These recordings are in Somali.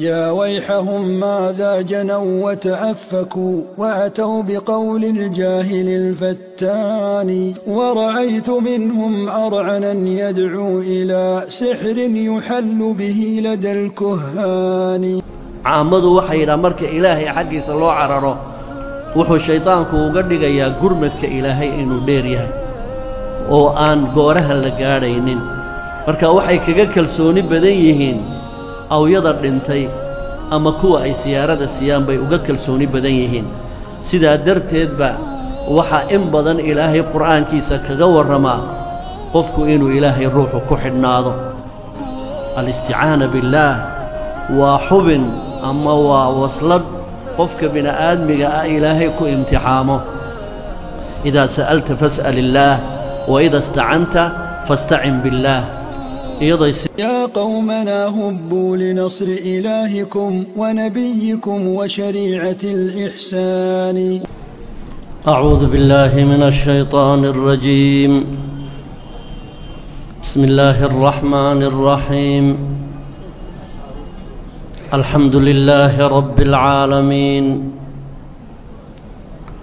يا ويحهم ماذا جنوا وتأفكوا وأتوا بقول الجاهل الفتان ورأيت منهم أرعنا يدعو إلى سحر يحل به لدى الكهان caamadu waxay yidhaha marka ilaahay xaggiisa loo cararo wuxuu shaydaanku uga dhigayaa gurmadka ilaahay inuu dheer yahay oo aan gooraha la gaadhaynin marka waxay kaga kalsooni badan yihiin awyada dhintay ama kuwa ay siyaarada siiyaan bay uga kalsooni badan yihiin. Sidaa darteedba waxaa in badan ilaahay qur'aankiisa kaga warramaa qofku inuu ilaahay ruuxu ku xidhnaado. Alisticaana billaah waa xubin ama waa waslad qofka bini'aadmiga ah ilaahay ku imtixaamo. Idaa sa'alta fas'al illaah wa ida istacanta fastacin billaah يا قومنا هبوا لنصر إلهكم ونبيكم وشريعة الإحسان أعوذ بالله من الشيطان الرجيم بسم الله الرحمن الرحيم الحمد لله رب العالمين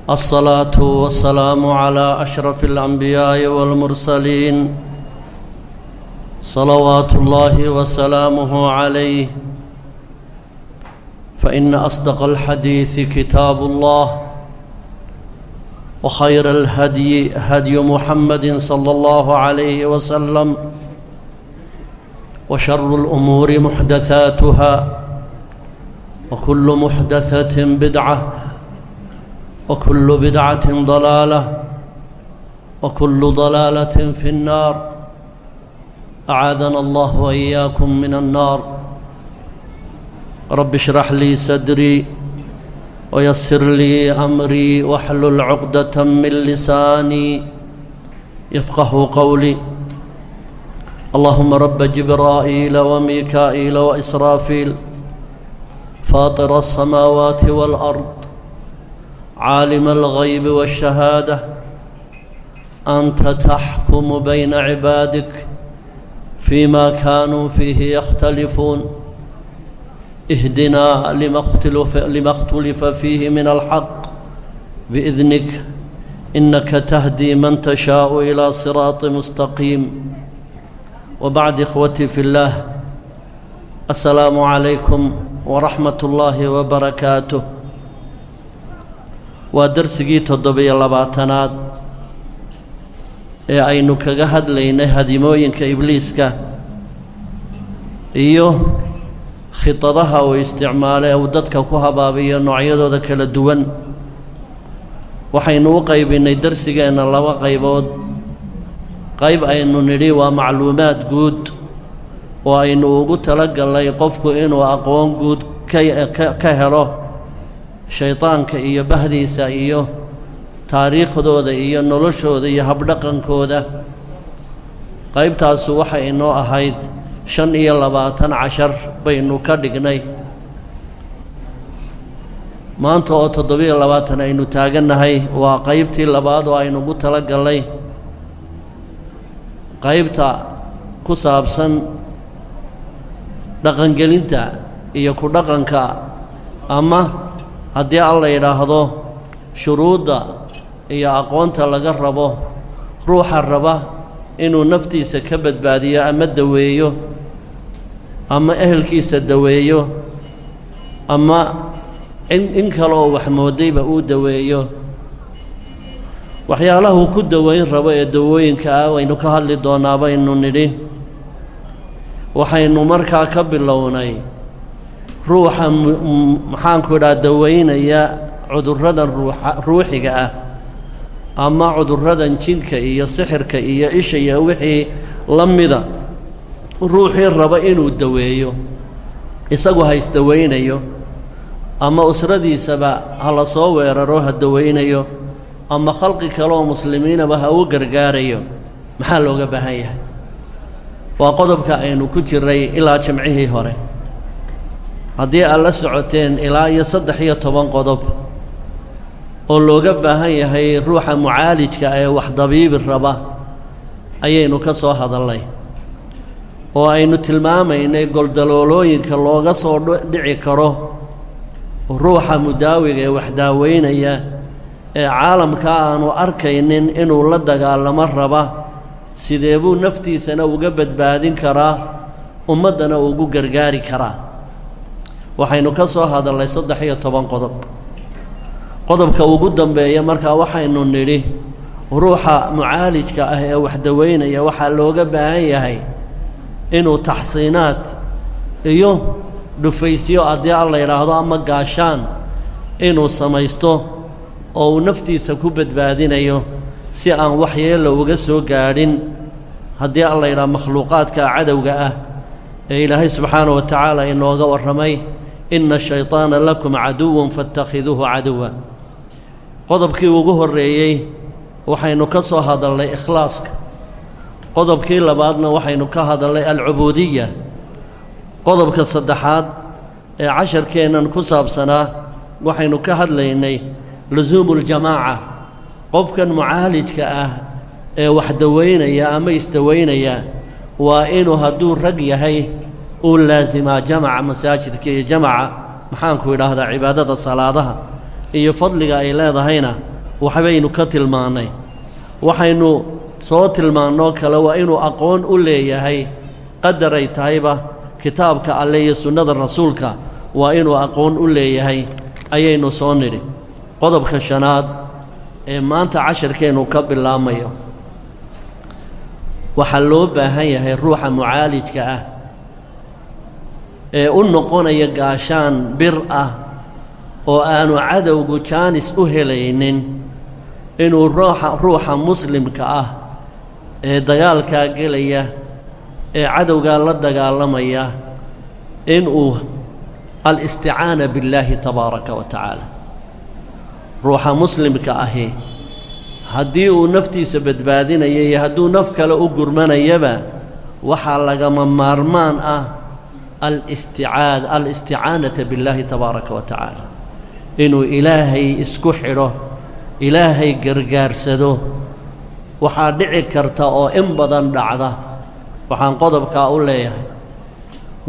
الصلاة والسلام على أشرف الأنبياء والمرسلين صلوات الله وسلامه عليه فإن أصدق الحديث كتاب الله وخير الهدي هدي محمد صلى الله عليه وسلم وشر الأمور محدثاتها وكل محدثة بدعة وكل بدعة ضلالة وكل ضلالة في النار أعاذنا الله وإياكم من النار رب اشرح لي صدري ويسر لي أمري واحلل عقدة من لساني يفقه قولي اللهم رب جبرائيل وميكائيل وإسرافيل فاطر السماوات والأرض عالم الغيب والشهادة أنت تحكم بين عبادك فيما كانوا فيه يختلفون اهدنا لما اختلف, لما اختلف فيه من الحق بإذنك إنك تهدي من تشاء إلى صراط مستقيم وبعد إخوتي في الله السلام عليكم ورحمة الله وبركاته ودرسقي تضبي اللباتنات ee aynu kaga hadlaynay hadimooyinka ibliiska iyo khidadaha uu isticmaalo ee uu dadka ku habaabiyo noocyadooda kala duwan. Waxaynu u qaybinnay darsigeenna laba qaybood. Qayb aynu nidhi waa macluumaad guud oo aynu ugu talagallay qofku inuu aqoon guud ka helo shaydaanka iyo bahdiisa iyo taariikhdooda iyo noloshooda iyo habdhaqankooda. Qaybtaasu waxay inoo ahayd shan iyo labaatan cashar baynu ka dhignay. Maanta oo toddobiyo labaatan aynu taagannahay waa qaybtii labaad oo aynu ugu tala gallay qaybta ku saabsan dhaqangelinta iyo ku dhaqanka ama haddii alla yidhaahdo shuruudda iyo aqoonta laga rabo ruuxa raba inuu naftiisa ka badbaadiyo ama daweeyo ama ehelkiisa daweeyo ama in kale oo wax moodayba uu daweeyo. Waxyaalahuu ku daweyn rabo ee dawooyinka ah waynu ka hadli doonaa baynu nidhi waxaynu markaa ka bilownay ruuxa maxaanku idhaha daweynaya cudurradan ruuxiga ah ama cudurradan jinka iyo sixirka iyo isha iyo wixii la mida ruuxii raba inuu daweeyo isagu ha isdaweynayo. Ama usradiisaba ha la soo weeraro ha daweynayo. Ama khalqi kale oo muslimiinaba ha u gargaarayo maxaa looga baahan yahay? Waa qodobka aynu ku jiray ilaa jimcihii hore. Haddii aad la socoteen ilaa iyo saddex iyo toban qodob oo looga baahan yahay ruuxa mucaalijka ee wax dabiibi raba ayaynu ka soo hadalnay. Oo aynu tilmaamaynay goldaloolooyinka looga soo dhici karo ruuxa mudaawiga ee wax daaweynaya ee caalamka aanu arkaynin inuu la dagaalamo raba sidee buu naftiisana uga badbaadin karaa ummaddana ugu gargaari karaa? Waxaynu ka soo hadalnay saddex iyo toban qodob qodobka ugu dambeeya markaa waxaynu nidhi ruuxa mucaalijka ah ee wax daweynaya waxaa looga baahan yahay inuu taxsiinaad iyo dhufaysyo haddii a yidhaahdo ama gaashaan inuu samaysto oo uu naftiisa ku badbaadinayo si aan waxyeella uga soo gaadhin haddii a la makhluuqaadka cadowga ah ee ilaahay subxaana wa tacaala inooga warramay inna shayطaana lakum caduwan faاtakhiduuhu caduwa qodobkii ugu horreeyey waxaynu ka soo hadalnay ikhlaaska. Qodobkii labaadna waxaynu ka hadalnay alcubuudiya qodobka saddexaad ee casharkeennan ku saabsanaa waxaynu ka hadlaynay lusuumu اljamaaca qofkan mucaalijka ah ee wax daweynaya ama isdaweynaya waa inuu hadduu rag yahay uu laasimaa jamaca masaajidka iyo jamaca. Maxaanku idhaahdaa cibaadada salaadaha iyo fadliga ay leedahayna waxbaynu ka tilmaannay. Waxaynu soo tilmaannoo kale waa inuu aqoon u leeyahay qadaray tahayba kitaabka alle iyo sunnada rasuulka waa inuu aqoon u leeyahay ayaynu soo nidhi. Qodobka shanaad ee maanta casharkeennu ka bilaabmayo waxaa loo baahan yahay ruuxa mucaalijka ah ee u noqonaya gaashaan bir ah oo aanu cadowgu jaanis u helaynin inuu ruuxa ruuxa muslimka ah ee dagaalkaa gelaya ee cadowgaa la dagaalamaya inuu alisticaana billaahi tabaaraka wa tacaala. Ruuxa muslimka ahi haddii uu naftiisa badbaadinaya iyo hadduu naf kale u gurmanayaba waxaa lagama maarmaan ah alisticaad alisticaanata billaahi tabaaraka wa tacaala inuu ilaahay isku xidho ilaahay gargaarsado waxaa dhici karta oo in badan dhacda. Waxaan qodobkaa u leeyahay.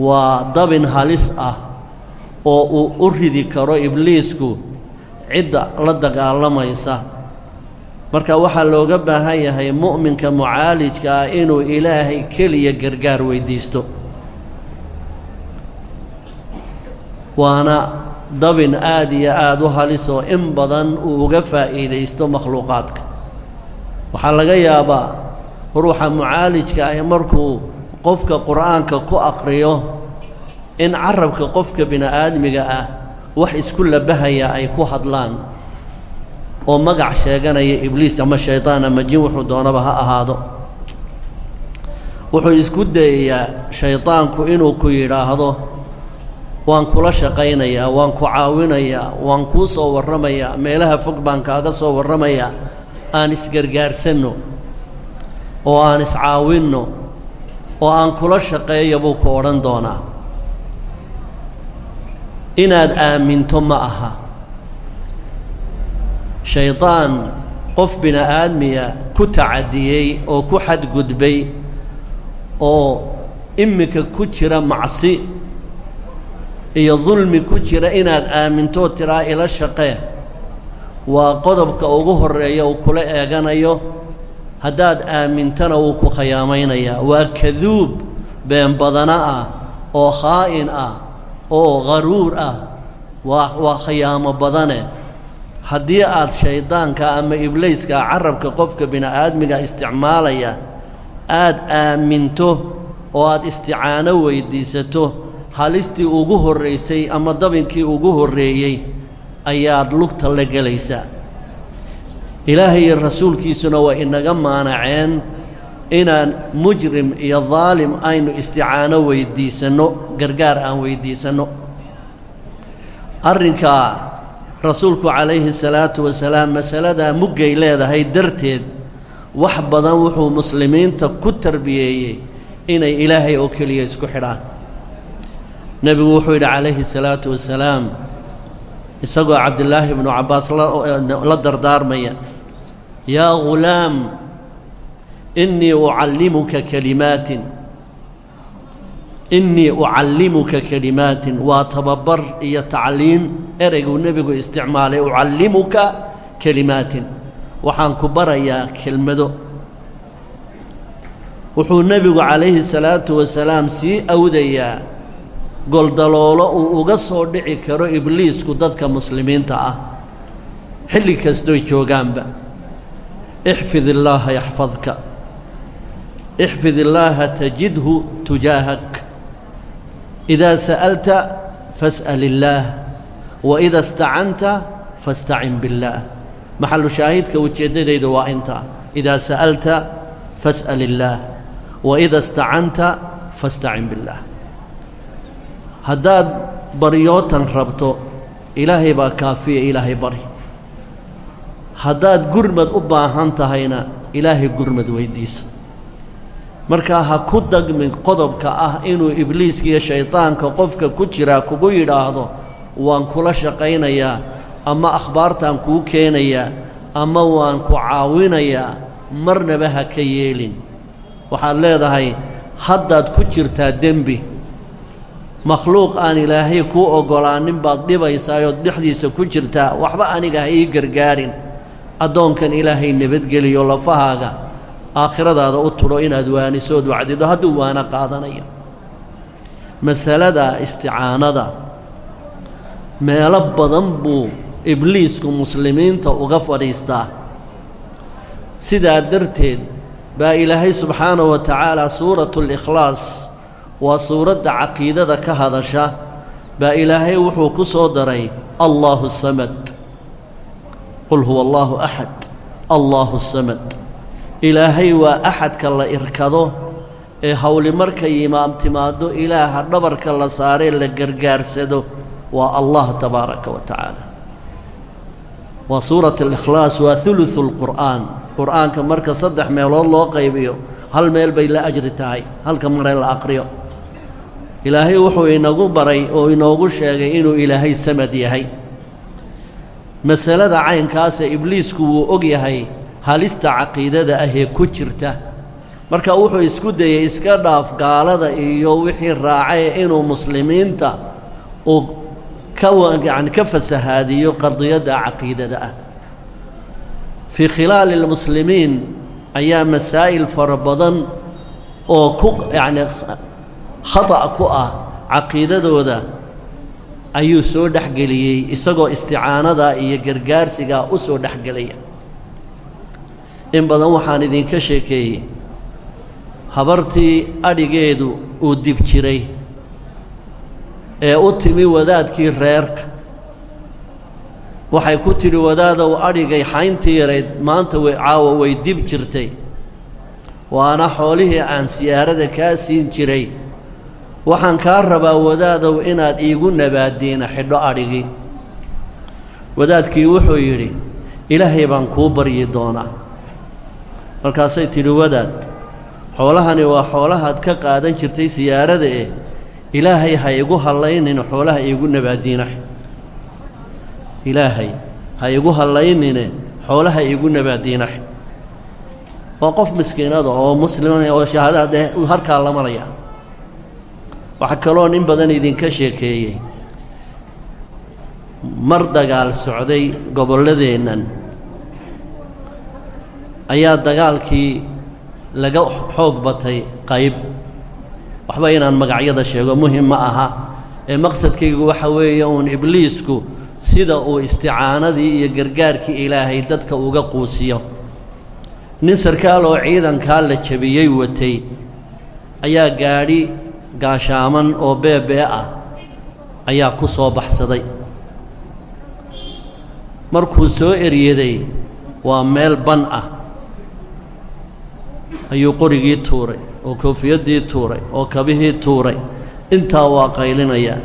Waa dabin halis ah oo uu u ridi karo ibliisku cidda la dagaalamaysa marka waxaa looga baahan yahay mu'minka mucaalijka ah inuu ilaahay keliya gargaar weyddiisto waana dabin aad iyo aad u halisoo in badan uu uga faa'iidaysto makhluuqaadka. Waxaa laga yaabaa ruuxa mucaalijka ah markuu qofka qur'aanka ku aqriyo in carabka qofka bini'aadmiga ah wax isku labahaya ay ku hadlaan oo magac sheeganaya ibliis ama shaydaan ama jin wuxuu doonaba ha ahaado. Wuxuu isku dayayaa shaydaanku inuu ku yidhaahdo waan kula shaqaynayaa waan ku caawinayaa waan kuu soo warramayaa meelaha fog baan kaaga soo warramayaa aan isgargaarsanno oo aan iscaawinno oo aan kula shaqeeya buu ku odhan doonaa. Inaad aaminto ma aha. Shaydaan qof bini'aadmiya ku tacadiyey oo ku xadgudbay oo iminka ku jira macsi iyo dulmi ku jira inaad aamintoo tiraa ila shaqee. Waa qodobka ugu horreeya uu kula eeganayo haddaad aamintana wuu ku khiyaamaynayaa waa kaduub been badana ah oo khaa'in ah oo qaruur ah. Waa waa khiyaamo badane. Haddii aad shayddaanka ama iblayska carabka qofka bini'aadmiga isticmaalaya aad aaminto oo aad isticaano weyddiisato halistii ugu horraysay ama dabinkii ugu horreeyey ayaad lugta la gelaysaa. Ilaahay iyo rasuulkiisuna waa inaga maanaceen inaan mujrim iyo daalim aynu isticaano weyddiisanno gargaar aan weyddiisanno arrinkaa rasuulku calayhi salaatu wasalaam masaladaa muggay leedahay darteed wax badan wuxuu muslimiinta ku tarbiyeeyey inay ilaahay oo keliya isku xidhaan nebigu wuxuu yidhi calayhi salaatu wasalaam isagoo cabdillaahi ibnu cabbaas la dardaarmaya yaa ghulaam innii ucallimuka kalimaatin innii ucallimuka kelimaatin waa tababar iyo tacliim ereyguu nebigu isticmaalay ucallimuka kelimaatin waxaan ku barayaa kelmado. Wuxuu nebigu calayhi salaatu wasalaam sii awdayaa goldaloolo uu uga soo dhici karo ibliisku dadka muslimiinta ah. Xilli kastoy joogaanba. Ixfid illaaha yaxfadka. Ixfid illaaha tajidhu tujaahak. Idaa sa'alta fas'al illaah wa ida istacanta fastacin billaah maxallu shaahidka ujeeddadayda waa intaa idaa sa'alta fas'al illaah wa ida istacanta fastacin billaah haddaad baryootan rabto ilaahay baa kaafiya ilaahay bari. Haddaad gurmad u baahan tahayna ilaahay gurmad weyddiiso markaa ha ku dagmin qodobka ah inuu ibliiskiiyo shaydaanka qofka ku jiraa kugu yidhaahdo waan kula shaqaynayaa ama akhbaartaan kuu keenayaa ama waan ku caawinayaa marnaba ha ka yeelin. Waxaad leedahay haddaad ku jirtaa dembi makhluuq aan ilaahay kuu oggolaanin baad dhibaysaayood dhexdiisa ku jirtaa waxba aniga ha ii gargaarin. Addoonkan ilaahay nabadgeliyo lafahaaga aakhiradaada u tudho inaad waanisood wacdido hadduu waana qaadanayo. Masalada isticaanada meelo badan buu ibliisku muslimiinta uga fadhiistaa. Sidaa darteed baa ilaahay subxaanahu wa tacaala suuratu likhlaas waa suuradda caqiidada ka hadasha baa ilaahay wuxuu ku soo daray allaahu samad. Qul huwa allaahu axad allaahu samad. Ilaahay waa axadka la irkado ee howli markay imaam timaaddo ilaaha dhabarka la saaree la gargaarsado waa allah tabaaraka wa tacaala. Waa suurat alikhlaas waa hulusu lqur'aan qur'aanka marka saddex meelood loo qaybiyo hal meel bay la ajri tahay halka mare la aqriyo ilaahay wuxuu inagu baray oo inoogu sheegay inuu ilaahay samad yahay. Masalada caynkaasa ibliisku wuu og yahay halista caqiidada ahee ku jirta. Marka wuxuu isku dayey iska dhaaf gaalada iyo wixii raacay inuu muslimiinta uu ka yani ka fasahaadiyo qadiyadda caqiidada ah. Fii khilaali lmuslimiin ayaa masaa'il fara badan oo ku yacni khata' ku ah caqiidadooda ayuu soo dhexgeliyey isagoo isticaanada iyo gargaarsigaa u soo dhexgelaya. In badan waxaan idinka sheekeeyey habartii adhigeedu uu dib jiray ee u timi wadaadkii reerka. Waxay ku tidhi wadaadow adhigay xayntii yarayd maanta way caawa way dib jirtay. Waana xoolihii aan siyaarada kaa siin jiray waxaan kaa rabaa wadaadow inaad iigu nabaadiina xidho adhigii wadaadkii wuxuu yidhi ilaahay baan kuu baryi doonaa. Markaasay tidhi wadaad xoolahani waa xoolahaad ka qaadan jirtay siyaarada eh ilaahay ha igu hallaynin xoolaha iigu nabaadiina ilaahay ha igu hallaynine xoolaha iigu nabaadiinax waa qof miskiinada oo muslima oo shahaadade harkaa la maraya waxaa kaloon in badan idinka sheekeeyey. Mar dagaal socday gobolladeennan ayaa dagaalkii laga xoog batay qayb. Waxba inaan magacyada sheego muhiim ma aha. Ee maqsadkaygu waxa weeye uun ibliisku sida uu isticaanadii iyo gargaarkii ilaahay dadka uga quusiyo. Nin sarkaal oo ciidankaa la jabiyey watay ayaa gaadhi gaashaaman oo beebee ah ayaa ku soo baxsaday. Markuu soo eryaday waa meel ban ah. Ayuu qorigii tuuray oo koofiyaddii tuuray oo kabihii tuuray. Intaa waa qaylinayaa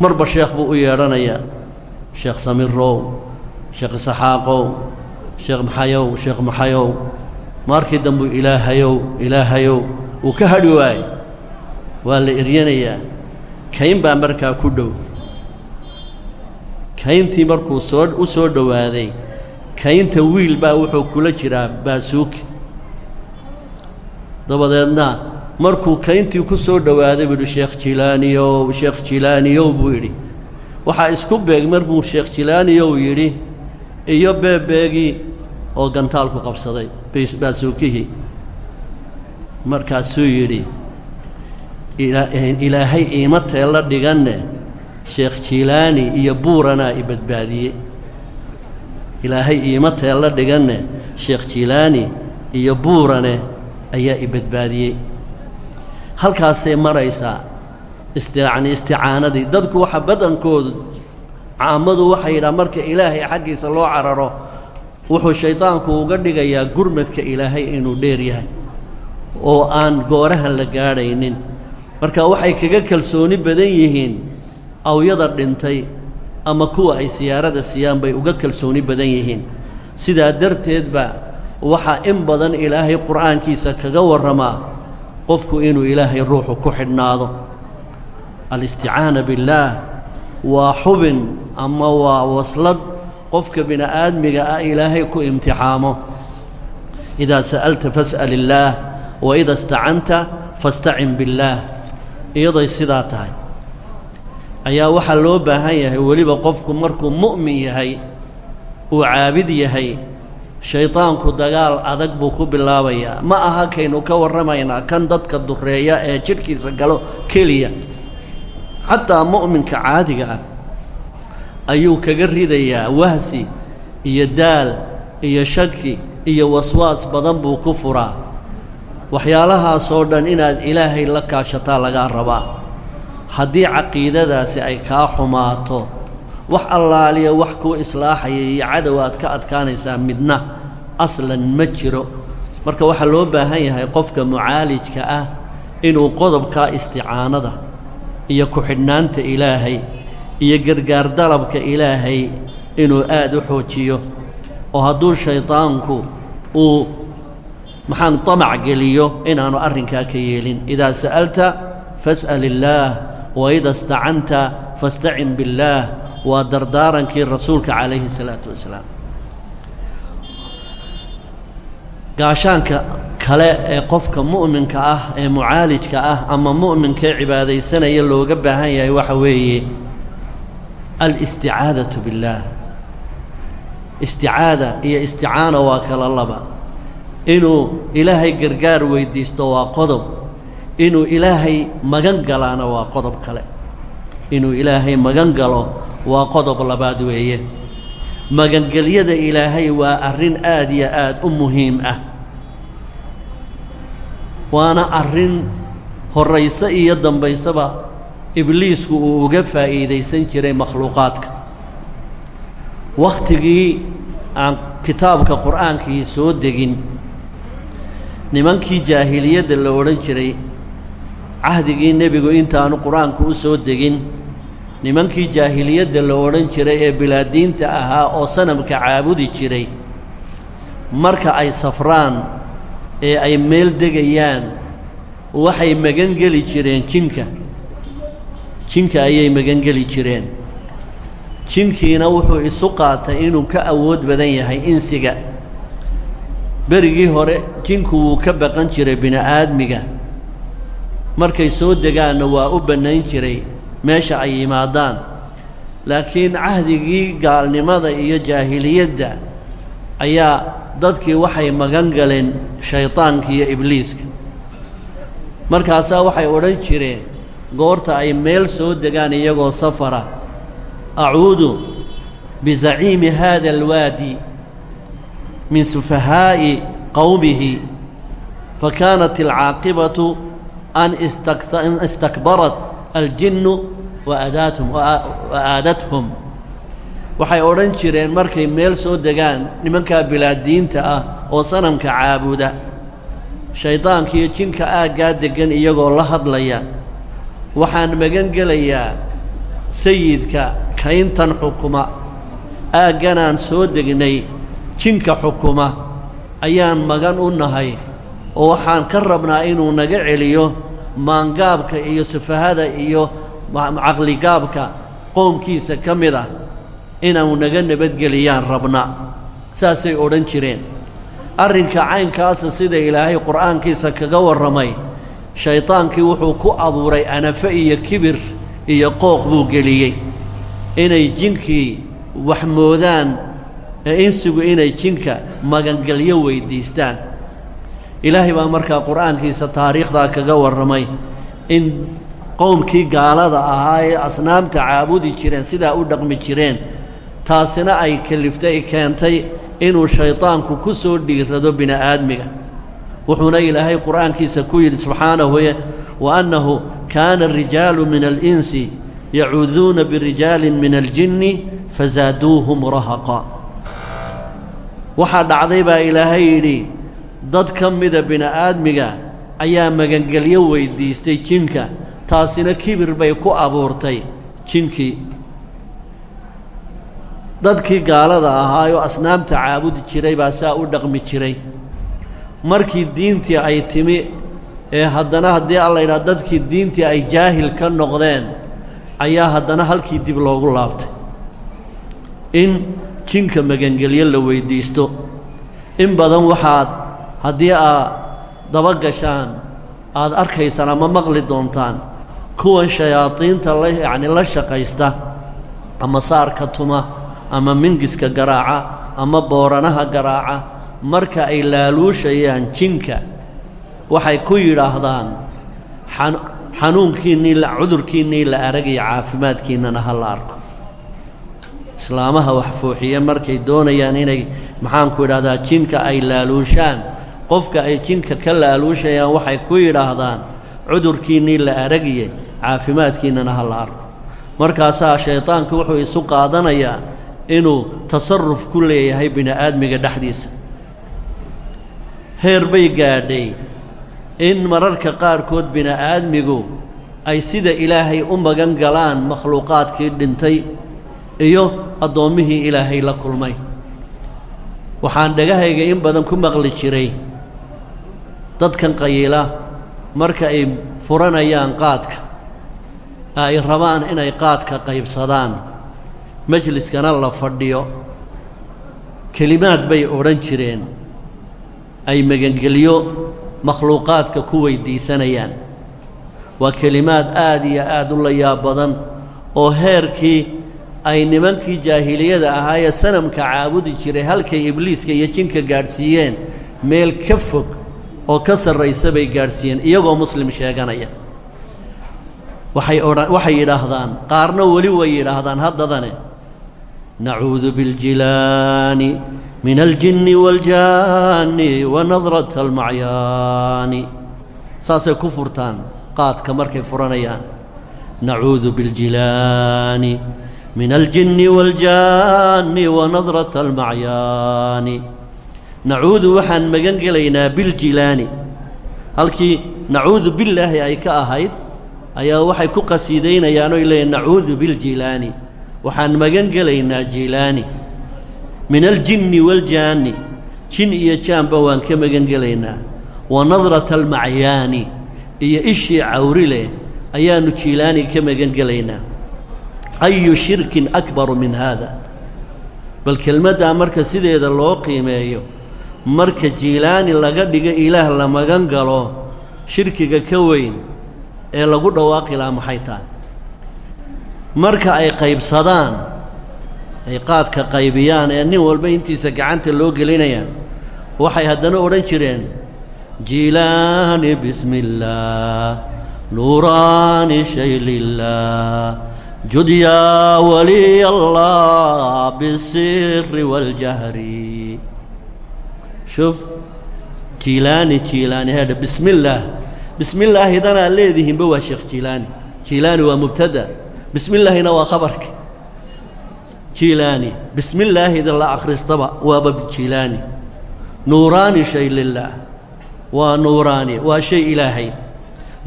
marba sheekh buu u yeedhanayaa sheekh samirow sheekh isaxaaqow sheekh maxayow sheekh maxayow markii dambuu ilaahayow ilaahayow wuu ka hadhi waaye waa la eryanayaa kayn baa markaa ku dhow. Kayntii markuu soo u soo dhowaaday kaynta wiil baa wuxuu kula jiraa baasuuki dabadeedna markuu kayntii ku soo dhowaaday buu yidhi sheekh jilaaniyow sheekh jilaaniyow buu yidhi. Waxaa isku beeg markuu sheekh jilaaniyow yidhi iyo beebeegii oo gantaalku qabsaday baasuukihii markaasuu yidhi ilaahay iima teella dhiganne sheekh jilaani iyo buuranaa i badbaadiyey ilaahay iima teella dhiganne sheekh jilaani iyo buurane ayaa i badbaadiyey halkaasay maraysaa isyacni isticaanadii dadku waxa badankoodu caamadu waxay yidhaha marka ilaahay xaggiisa loo cararo wuxuu shaydaanku uga dhigayaa gurmadka ilaahay inuu dheer yahay oo aan goorahan la gaadhaynin. Marka waxay kaga kalsooni badan yihiin awyada dhintay ama kuwa ay siyaarada siiyaan bay uga kalsooni badan yihiin. Sidaa darteedba waxaa in badan ilaahay qur'aankiisa kaga warramaa qofku inuu ilaahay ruuxu ku xidhnaado. Alisticaana billaah waa xubin ama waa waslad qofka bini aadmiga ah ilaahay ku imtixaamo. Idaa sa'alta fas'al illaah wa ida istacanta fastacin billaah iyaday sidaa tahay. Ayaa waxaa loo baahan yahay weliba qofku markuu mu'min yahay uu caabid yahay shaydaanku dagaal adag buu ku bilaabayaa. Ma aha kaynu ka warramaynaa kan dadka dureeya ee jidhkiisa galo keliya. Xataa mu'minka caadiga ah ayuu kaga ridayaa wahsi iyo daal iyo shaki iyo waswaas badan buu ku furaa. Waxyaalahaasoo dhan inaad ilaahay la kaashataa lagaa rabaa. Haddii caqiidadaasi ay kaa xumaato wax allaaliya wax kuu islaaxaya iyo cadow aad ka adkaanaysaa midna aslan ma jiro. Marka waxaa loo baahan yahay qofka mucaalijka ah inuu qodobkaa isticaanada iyo ku-xidhnaanta ilaahay iyo gargaar dalabka ilaahay inuu aad u xoojiyo oo hadduu shaydaanku uu maxaan damac geliyo inaanu arrinkaa ka yeelin. Idaa sa'alta fas'al illaah wa ida istacanta fastacin billaah waa dardaarankii rasuulka calayhi salaatu wasalaam. Gaashaanka kale ee qofka mu'minka ah ee mucaalijka ah ama mu'minkaee cibaadaysanaya looga baahan yahay waxa weeye alisticaadatu billaah isticaada iyo isticaana waa kala laba. Inuu ilaahay gargaar weyddiisto waa qodob. Inuu ilaahay magan galaana waa qodob kale. Inuu ilaahay magan galo waa qodob labaad weeye. Magangelyada ilaahay waa arrin aad iyo aad u muhiim ah. Waana arrin horrayse iyo dambaysaba ibliisku uu uga faa'iidaysan jiray makhluuqaadka. Wakhtigii aan kitaabka qur'aankii soo degin nimankii jaahiliyadda la odhan jiray cahdigii nebigu intaanu qur'aanku u soo degin nimankii jaahiliyadda la odhan jiray ee bilaadiinta ahaa oo sanamka caabudi jiray marka ay safraan ee ay meel degayaan waxay magan geli jireen jinka jinka ayay magan geli jireen. Jinkiina wuxuu isu qaatay inuu ka awood badan yahay insiga. Berigii hore jinku wuu ka baqan jiray bini-aadmiga. Markay soo degaanna waa u bannayn jiray meesha ay yimaadaan. Laakiin cahdigii gaalnimada iyo jaahiliyadda ayaa dadkii waxay magan galeen shaydaanka iyo ibliiska. Markaasaa waxay odhan jireen goorta ay meel soo degaan iyagoo safara. Acuudu bizaciimi haada alwaadi min sufahaa'i qowmihi fa kaanat alcaaqibatu an istakbarat aljinnu waadathum wa aadathum. Waxay odhan jireen markay meel soo degaan nimankaa bilaadiinta ah oo sanamka caabuda shaydaanka iyo jinka aaggaa deggan iyagoo la hadlaya waxaan magan gelayaa sayidka kayntan xukuma aagganaan soo degnay jinka xukuma ayaan magan u nahay oo waxaan ka rabnaa inuu naga celiyo maangaabka iyo safahada iyo caqligaabka qoomkiisa ka mid ah inaanu naga nabadgeliyaan rabna saasay odhan jireen. Arrinka caynkaasa sida ilaahay qur'aankiisa kaga warramay shaydaankii wuxuu ku abuuray anafe iyo kibir iyo qooq buu geliyey. Inay jinkii wax moodaan insigu inay jinka magangelyo weyddiistaan ilaahay baa markaa qur'aankiisa taariikhdaa kaga warramay in qowmkii gaalada ahaa ee asnaamta caabudi jireen sidaa u dhaqmi jireen taasina ay keliftay keentay inuu shaydaanku ku soo dhiirrado bini'aadmiga wuxuuna ilaahay qur'aankiisa ku yidhi subxaanahu wa annahu kaana rijaalu min alinsi yacuuduuna birijaalin min aljinni fasaaduuhum rahaqa. Waxaa dhacday baa ilaahay yidhi dad ka mida bini'aadmiga ayaa magangelyo weyddiistay jinka taasina kibir bay ku abuurtay jinkii. Dadkii gaalada ahaayoo asnaamta caabudi jiray baa saa u dhaqmi jiray markii diintii ay timi ee haddana haddii alla yidhaha dadkii diintii ay jaahil ka noqdeen ayaa haddana halkii dib loogu laabtay. In jinka magangelyo la weyddiisto in badan waxaad haddii aad daba gashaan aad arkaysaan ama maqli doontaan kuwan shayaadiinta la yacni la shaqaysta ama saarka tuma ama mingiska garaaca ama booranaha garaaca marka ay laaluushayaan jinka waxay ku yidhaahdaan xanuunkiinnii cudurkiinnii la aragaya caafimaadkiinnana ha la arko. Islaamaha wax fuuxiye markay doonayaan inay maxaanku idhahdaa jinka ay laaluushaan qofka ay jinka ka laaluushayaan waxay ku yidhaahdaan cudurkiinnii la aragiye caafimaadkiinnana ha la arko. Markaasaa shaydaanku wuxuu isu qaadanayaa inuu tasaruf ku leeyahay bini'aadmiga dhexdiisa heer bay gaadhay. In mararka qaarkood bini'aadmigu ay sida ilaahay u magan galaan makhluuqaadkii dhintay iyo addoommihii ilaahay la kulmay. Waxaan dhegahayga in badan ku maqli jiray dadkan qayiila marka ay furanayaan qaadka ay rabaan inay qaadka qaybsadaan majliskana la fadhiyo. Kelimaad bay odhan jireen ay magangelyo makhluuqaadka ku weyddiisanayaan waa kelimaad aad iyo aad u la yaab badan oo heerkii ay nimankii jaahiliyada ahaayee sanamka caabudi jiray halkay ibliiska iyo jinka gaadhsiiyeen meel ka fog oo ka sarraysa bay gaadhsiiyeen iyagoo muslim sheeganaya. Waxay odhan waxay yidhaahdaan qaarna weli way yidhaahdaan haddadane nacuudu biاljilaani min aljinni wاljaanni wa nadrata almacyaani saasay ku furtaan qaadka markay furanayaan nacuudu biاljilaani min aljinni wاljaanni wa nadrata almacyaani nacuudu waxaan magan gelaynaa biljilaani halkii nacuudu billaahi ay ka ahayd ayaa waxay ku qasiidaynayaan oy leeyiin nacuudu biljilaani waxaan magan gelaynaa jilaani min aljinni waaljaanni jin iyo jaanba waan ka magan gelaynaa. Wa nadrata almacyaani iyo ishii cawri leh ayaannu jilaani ka magan gelaynaa. Ayu shirkin akbaru min haada. Bal kelmaddaa marka sideeda loo qiimeeyo marka jiilaani laga dhigo ilaah la magan galo shirkiga ka weyn ee lagu dhawaaqi lahaa maxay tahay marka ay qaybsadaan ay qaadka qaybiyaan ee nin walba intiisa gacanta loo gelinayaan waxay haddana odhan jireen jiilaani bismi illaah nuuraani shaylillaah jud yaa waliy allah bisiri waاljahri shuf jiilaani jiilaani hedha bismi illaah bismi illaahidanaa leedihiinba waa sheekh jiilaani. Jiilaani waa mubtada bismi illaahina waa khabarka. Jiilaani. Bismi illaahida la akhristaba waaba jiilaani. Nuuraani shay lilaah waa nuuraani. Waa shay ilaahay.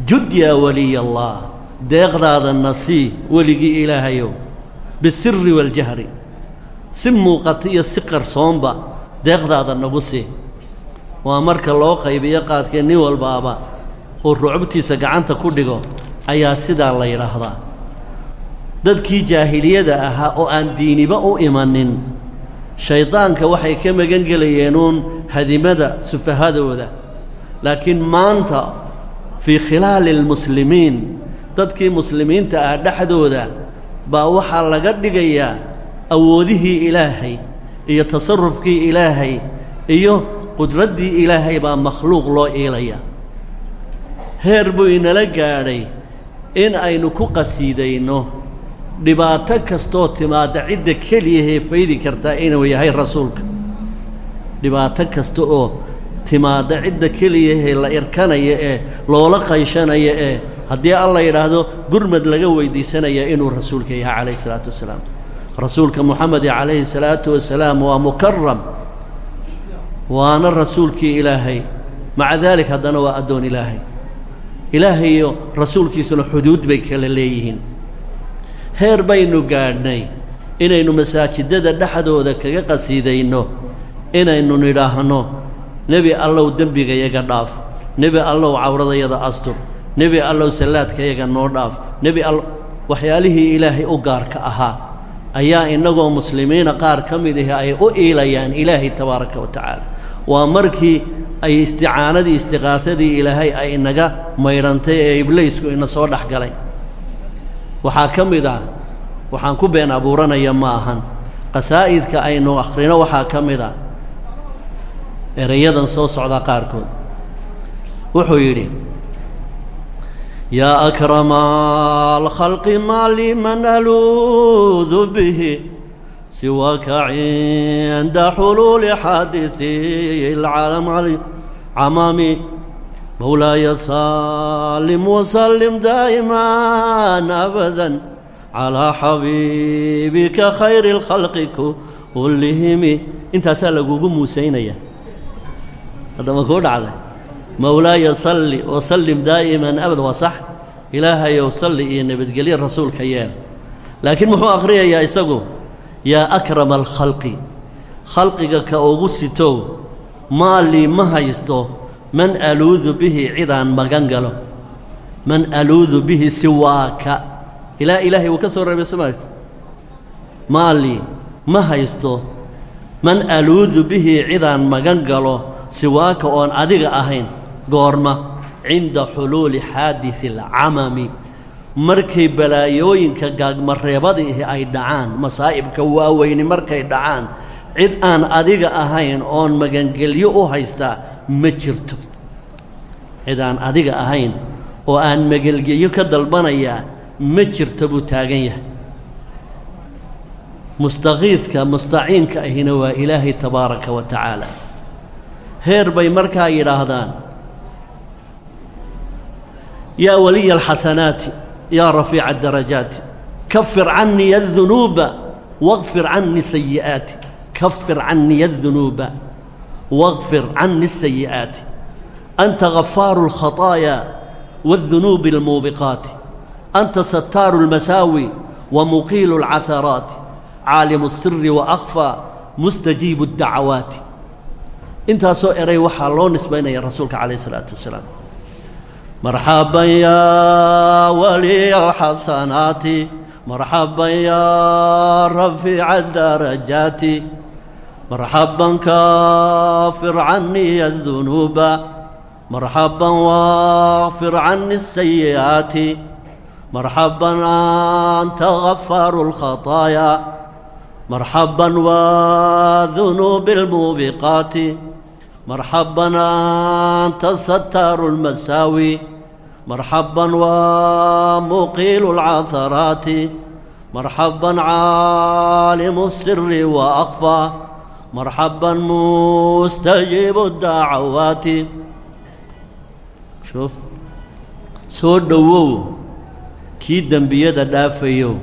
Jud yaa waliy allah deeqdaada nasii weligii ilaahayow. Bisiri waاljahri si muuqata iyo si qarsoonba deeqdaada nagu sii. Waa marka loo qaybiyo qaadkee nin walbaaba uu rucubtiisa gacanta ku dhigo ayaa sidaa la yidhaahdaa dadkii jaahiliyada ahaa oo aan diiniba u imanin. Shaydaanka waxay ka magan gelayeenuun hadimada sufahadooda. Laakiin maanta fii khilaali اlmuslimiin dadkii muslimiinta ah dhexdooda baa waxaa laga dhigayaa awoodihii ilaahay iyo tasarufkii ilaahay iyo qudraddii ilaahay baa makhluuq loo iilaya heer buu inala gaadhay in aynu ku qasiidayno dhibaato kastoo timaadda cidda keliyahee faydi kartaa inuu yahay rasuulka. Dhibaato kasta oo timaadda cidda keliyahee la irkanaya ee loola qayshanaya ee haddii alla yidhaahdo gurmad laga weydiisanaya inuu rasuulka yahay calayhi isalaatu wasalaam. Rasuulka moxamedi calayhi salaatu wasalaam waa mukaram waana rasuulkii ilaahay. Maca daalik haddana waa addoon ilaahay. Ilaahay iyo rasuulkiisuna xuduud bay kala leeyihiin heer baynu gaadhnay inaynu masaajidada dhexdooda kaga qasiidayno inaynu nidhaahno nebi allow dembigayaga dhaaf nebi allow cawradayada astur nebi allow sallaadkayaga noo dhaaf nebi all waxyaalihii ilaahay u gaarka ahaa ayaa innagoo muslimiina qaar ka mid ahi ay u iilayaan ilaahay tabaaraka wa tacaala. Waa markii ay isticaanadii istiqaasadii ilaahay ay inaga maydhantay ee ibliisku ina soo dhex galay waxaa ka mid ah waxaan ku been abuuranaya ma ahan. Qasaa'idka aynu akhrino waxaa ka mid ah erayadan soo socdaa qaarkood. Wuxuu yidhi yaa akrama alkhalqi maa liman aluudu bihi siwaaka cinda xuluuli xaadisi alcamami mowlaaya sallim wasallim daa'iman abadan calaa xabiibika khayri اlkhalqi kullihimi intaasaa lagugu muusaynaya haddama kuu dhacday mowlaaya salli wasallim daa'iman abad waa sax ilaahayow salli iyo nabadgelyo rasuulka yeel laakiin muxuu akhriyayaa isagu yaa akrama alkhalqi khalqiga ka ugu sitow maalii ma haysto man aluudu bihi cidaan magan galo. Man aluudu bihi siwaaka. Ilaa ilaahay wuu ka soo reebay somaagta maalii ma haysto. Man aluudu bihi cidaan magan galo siwaaka oon adiga ahayn goorma cinda xuluuli xaadisi alcamami markay balaayooyinka gaagmareebadiihi ay dhacaan masaa'ibka waaweyni markay dhacaan cid aan adiga ahayn oon magangelyo u haystaa ma jirto. Cid aan adiga ahayn oo aan magelgelyo ka dalbanayaa ma jirto buu taagan yahay. Mustaqiidka mustaciinka ahina waa ilaahay tabaaraka wa tacaala. Heer bay markaa yidhaahdaan yaa waliya alxasanaati yaa rafiica adarajaati kafir canii adunuuba waqfir canii sayi'aati kafir canii adunuuba waqfir cani asayi'aati anta gafaaru اlkhaطaaya wاdunuubi اlmuubiqaati anta sataaru اlmasaawi wamuqiilu اlcaharaati caalimu الsiri waakfaa mustajiibu اddacawaati intaasoo eray waxaa loo nisbaynaya rasuulka calayh isalaatu wasalaam marxaban yaa waliya xasanaati marxaban yaa rafiica darajaati marxaban kaafir canii adunuuba marxaban waakfir cani asayi'aati marxaban anta gafaaru lkhataayaa marxaban wadunuubi lmuubiqaati marxaban anta sataaru lmasaawi marxaban waa muqiilu lcaharaati marxaban caalimu siri wa akfa marxaban mustajiibu daacawaati shuf soo dhowow kii dembiyada dhaafayow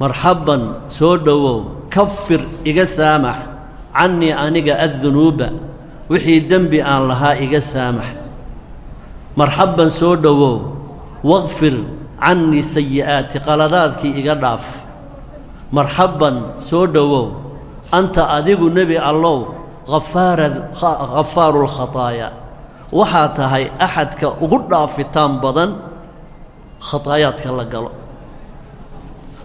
marxaban soo dhowow kafir iga saamax cannii aniga addunuuba wixii dembi aan lahaa iga saamax marxaban soo dhowow waqfir cannii sayi'aati qaladaadkii iga dhaaf marxaban soo dhowow anta adigu nebi allow hafaara khafaaru lkhataayaa waxaa tahay axadka ugu dhaafitaan badan khataayaadka la galo.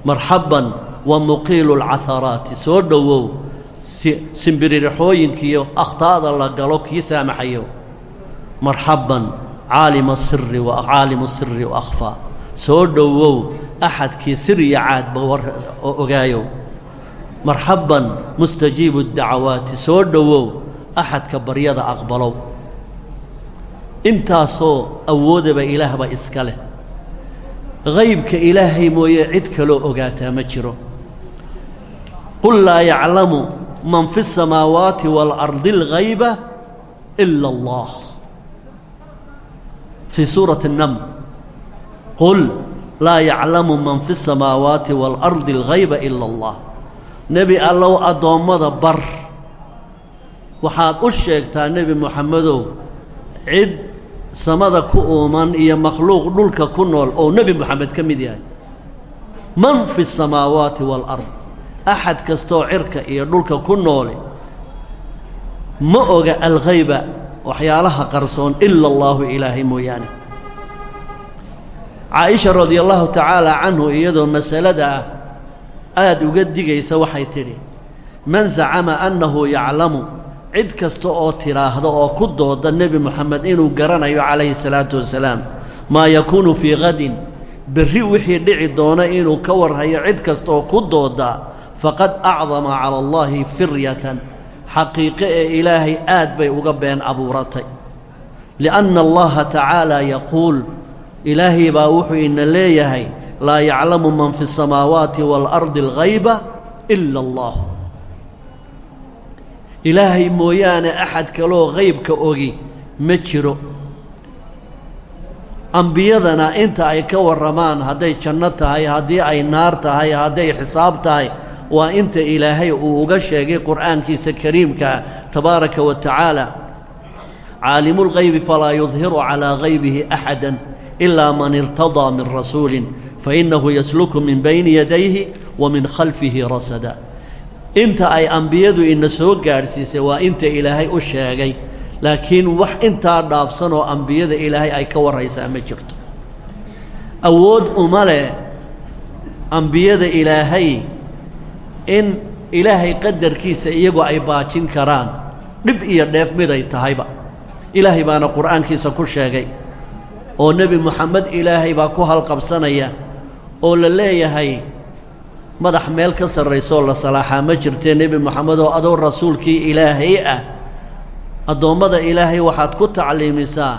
Marxaban wa muqiilu lcaharaati soo dhowow simbiririxooyinkiiyo akhtaada la galo kii saamaxayo. Marxaban caalima siri caalimu siri waakfaa soo dhowow axadkii siriya caadba war oo ogaayow marxaban mustajiibu dacawaati soo dhowow axadka baryada aqbalow intaasoo awoodaba ilaahba iska leh haybka ilaahay mooye cid kaloo ogaataa ma jiro qul laa yaclamu man fi الsamaawaati wاlardi اlghayba ila اllah fii suurati الnam qul laa yaclamu man fi samaawaati waalardi alghayba ila allah. Nebi allow addoommada bar. Waxaad u sheegtaa nebi moxamedow cid samada ku uuman iyo makhluuq dhulka ku nool oo nebi moxamed ka mid yahay. Man fi samaawaati waalard axad kastoo cirka iyo dhulka ku nooli. Ma oga alghayba waxyaalaha qarsoon ila allaahu ilaahay mooyaane caaisha radia allahu tacaala canhu iyadoo masalada ah aada uga digaysa waxay tidhi man zacama annahu yaclamu cid kasta oo tidhaahda oo ku dooda nebi moxamed inuu garanayo calayhi salaatu wasalaam maa yakuunu fii kadin berri wixii dhici doona inuu ka warhayo cid kasta oo ku dooda faqad acdama cala allaahi firyatan xaqiiqe ee ilaahay aad bay uga been abuuratay. Lianna allaha tacaala yaquul ilaahay baa wuxuu ina leeyahay laa yaclamu man fi الsamaawaati wاlardi اlghayba ila allah ilaahay mooyaane axad kaloo haybka ogi ma jiro ambiyadana inta ay ka warramaan hadday janno tahay haddii ay naar tahay hadday xisaab tahay waa inta ilaahay uu uga sheegay qur'aankiisa kariimkaa tabaaraka wa tacaala caalimu اlghaybi falaa yudhiru calىa haybihi axada ilaa man irtadaa min rasuulin fainahu yasluku min bayni yadayhi wa min khalfihi rasada inta ay ambiyadu ina soo gaadhsiisay waa inta ilaahay u sheegay laakiin wax intaa dhaafsan oo ambiyada ilaahay ay ka warraysaa ma jirto awood uma leh ambiyada ilaahay in ilaahay qadarkiisa iyagu ay baajin karaan dhib iyo dheef miday tahayba ilaahay baana qur'aankiisa ku sheegay oo nebi moxamed ilaahay baa ku halqabsanaya oo la leeyahay madax meel ka sarraysoo la salaaxaa ma jirtee nebi moxamed oo adoo rasuulkii ilaahay ah. Addoommada ilaahay waxaad ku tacliimisaa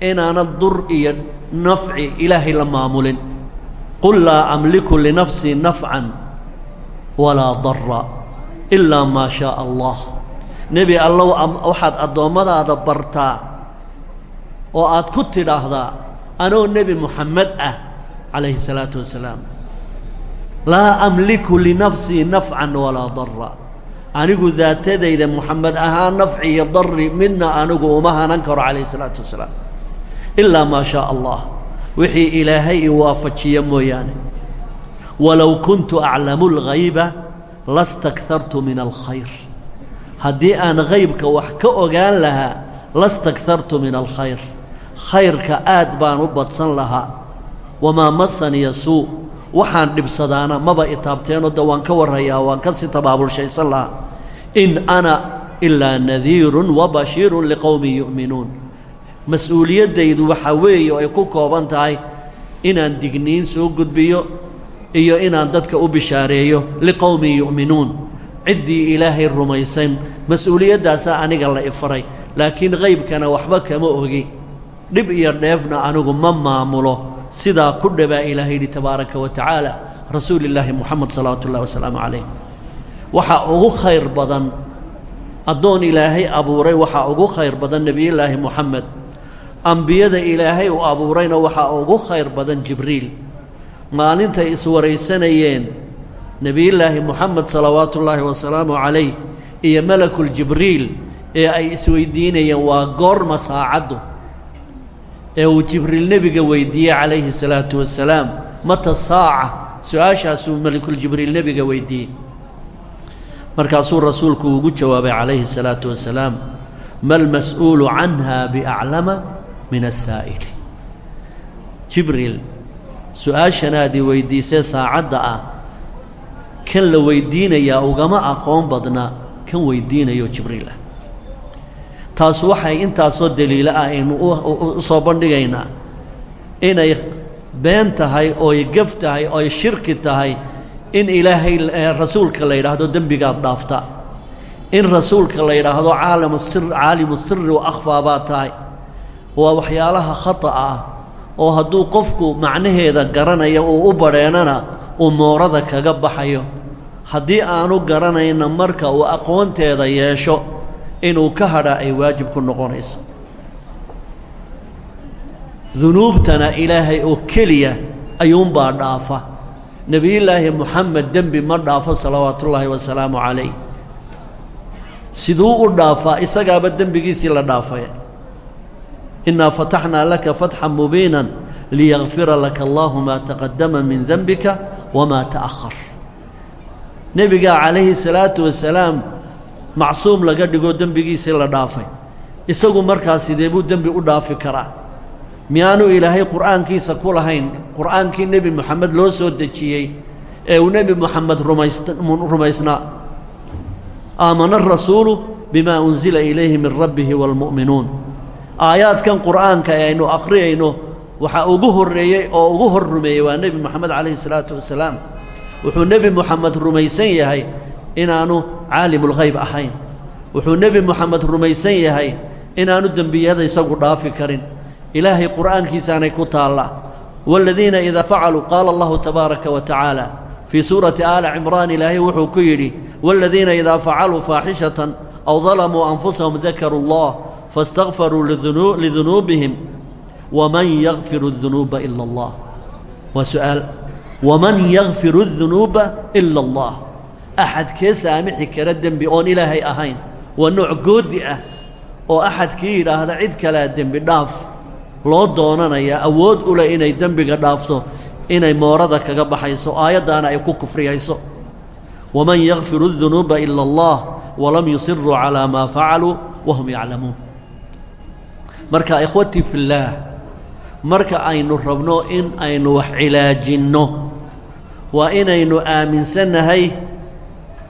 inaanad dur iyo nafci ilaahay la maamulin. Qul laa amliku linafsii nafcan walaa darra ilaa maa shaa allah. Nebi allow waxaad addoommadaada bartaa oo aad ku tidhaahdaa anoo nebi moxamed ah calayhi salaatu wasalaam. Laa amliku linafsii nafcan walaa darra. Anigu daatadayda moxamed ahaan nafci iyo darri midna anigu uma hanan karo calayhi salaatu wasalaam. Ilaa maa shaa allah wixii ilaahay i waafajiya mooyaane. Walow kuntu aclamu اlghayba lastakhartu min alkhayr. Haddii aan haybka wax ka ogaan lahaa lastakhartu min alkhayr khayrka aad baan u badsan lahaa. Wamaa masaniya suu waxaan dhibsadaana maba itaabteenoo de waan ka warrayaa waan ka sii tabaabulshaysan lahaa. In ana ilaa nadiirun wa bashiirun liqowmin yu'minuun. Mas'uuliyaddaydu waxaa weeye ay ku kooban tahay inaan digniin soo gudbiyo iyo inaan dadka u bishaareeyo liqowmin yu'minuun. Ciddii ilaahay rumaysan mas'uuliyaddaasaa aniga la ifaray laakiin haybkana waxba kama ogi dhib iyo dheefna anigu ma maamulo. Sidaa ku dhabaa ilaahay yidhi tabaaraka wa tacaala rasuuli illaahi moxamed salawaatu ullahi wasalaamu calayh. Waxaa ugu khayr badan addoon ilaahay abuuray waxaa ugu khayr badan nebiyullaahi moxamed ambiyada ilaahay uu abuurayna waxaa ugu khayr badan jibriil. Maalintay iswaraysanayeen nebiyullaahi moxamed salawaatu ullaahi wasalaamu calayh iyo malakuljibriil ee ay isweydiinayeen waa goorma saacaddu ee uu jibriil nebiga weydiiyey calayhi salaatu wasalaam mata saaca? Su'aashaasuu malakuljibriil nebiga weydiiyey. Markaasuu rasuulku ugu jawaabay calayhi salaatu wasalaam ma almas'uulu canha biaclama min asaa'ili jibriil su'aashanaadii weydiisee saacadda ah kan la weydiinayaa ugama aqoon badna kan weydiinayo jibriil ah taas waxay intaasoo daliilo ah aynu u soo bandhigaynaa. Inay been tahay ooy gef tahay ooy shirki tahay in ilaahay rasuulka la yidhaahdo dembigaad dhaafta. In rasuulka la yidhaahdo caalam sir caalimu siri wa akhfaa baa tahay. Waa waxyaalaha khata'a ah oo hadduu qofku macnaheeda garanaya uu u badheenana uu moorada kaga baxayo. Haddii aanu garanayna marka uu aqoonteeda yeesho inuu ka hadhaa ay waajib ku noqonayso. Dunuubtana ilaahay oo keliya ayuunbaa dhaafa. Nebiyullaahi moxamed dembi ma dhaafo salawaatullaahi wasalaamu calayh. Siduu u dhaafaa isagaaba dembigiisii la dhaafay innaa fataxnaa laka fatxan mubiinan liyakfira laka allaahu maa taqadama min denbika wamaa ta'ahar nebigaa calayhi salaatu wasalaam macsuum laga dhigo dembigiisii la dhaafay. Isagu markaa sidee buu dembi u dhaafi karaa? Miyaanu ilaahay qur'aankiisa ku lahayn? Qur'aankii nebi moxamed loo soo dejiyey? Ee uu nebi moxamed rumaysnaa? Aamana arasuulu bimaa unsila ilayhi min rabbihi waalmu'minuun aayaadkan qur'aanka ee aynu aqriyayno waxaa ugu horreeyey oo ugu hor rumeeyey waa nebi moxamed calayhi salaatu wasalaam. Wuxuu nebi moxamed rumaysan yahay inaanu caalimulghayb ahayn wuxuu nebi moxamed rumaysan yahay inaanu dembiyada isagu dhaafi karin ilaahay qur'aankiisaanay ku taalla waaladiina idaa facaluu qaala allahu tabaaraka wa tacaala fii suurati aali cimraan ilaahay wuxuu ku yidhi waaladiina idaa facaluu faaxishatan aw dalamuu anfusahum dakaruu allah faاstakfaruu lidunuubihim waman yakfiru اdunuuba ila allah waa su'aal waman yakfiru اdunuuba ila allah axadkee saamixi kara dembi oon ilaahay ahayn waa nooc goodi ah oo axadkii yidhaahda cid kalea dembi dhaaf loo doonanayaa awood u leh inay dembiga dhaafto inay moorada kaga baxayso aayaddaana ay ku kufriyayso waman yakfiru اdunuuba ila allah walam yusiruu calaa maa facaluu wahum yaclamuun marka ikhwatii fillaah marka aynu rabno in aynu wax cilaajinno waa inaynu aaminsannahay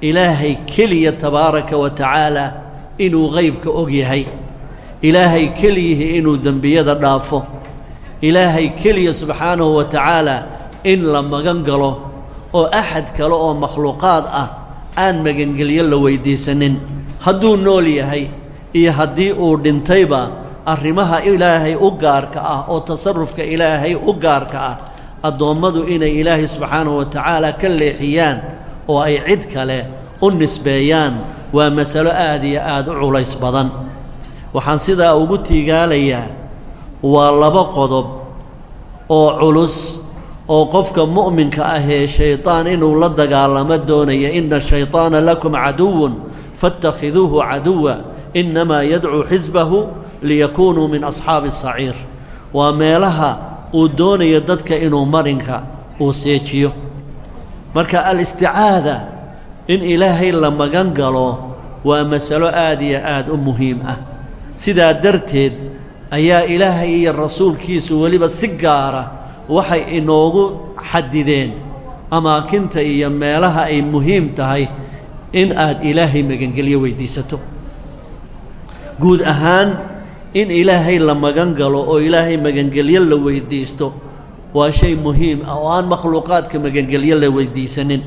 ilaahay keliya tabaaraka wa tacaala inuu qaybka og yahay. Ilaahay keliyihii inuu dembiyada dhaafo. Ilaahay keliya subxaanahu wa tacaala in la magan galo oo axad kale oo makhluuqaad ah aan magangelyo la weyddiisanin hadduu nool yahay iyo haddii uu dhintayba arrimaha ilaahay u gaarka ah oo tasarrufka ilaahay u gaarka ah addoommadu inay ilaahay subxaanahu wa tacaala ka leexiyaan oo ay cid kale u nisbeeyaan waa masalo aad iyo aad u culays badan waxaan sidaa ugu tiigaalayaa waa laba qodob oo culus oo qofka mu'minka ahee shaydaan inuu la dagaalamo doonaya inna shayطaana lakum caduwun faاtakhiduuhu caduwa innamaa yadcuu xisbahu liyakuunuu min asxaabi الsaciir waa meelaha uu doonayo dadka inuu marinka uu seejiyo marka alisticaada in ilaahay la magan galo waa masalo aad iyo aad u muhiim ah. Sidaa darteed ayaa ilaahay iyo rasuulkiisu weliba si gaara waxay inoogu xadideen amaakinta iyo meelaha ay muhiim tahay in aad ilaahay magangelyo weyddiisato guud ahaan in ilaahay la magan galo oo ilaahay magangelyo la weyddiisto waa shay muhiim ah oo aan makhluuqaadka magangelyo la weyddiisanin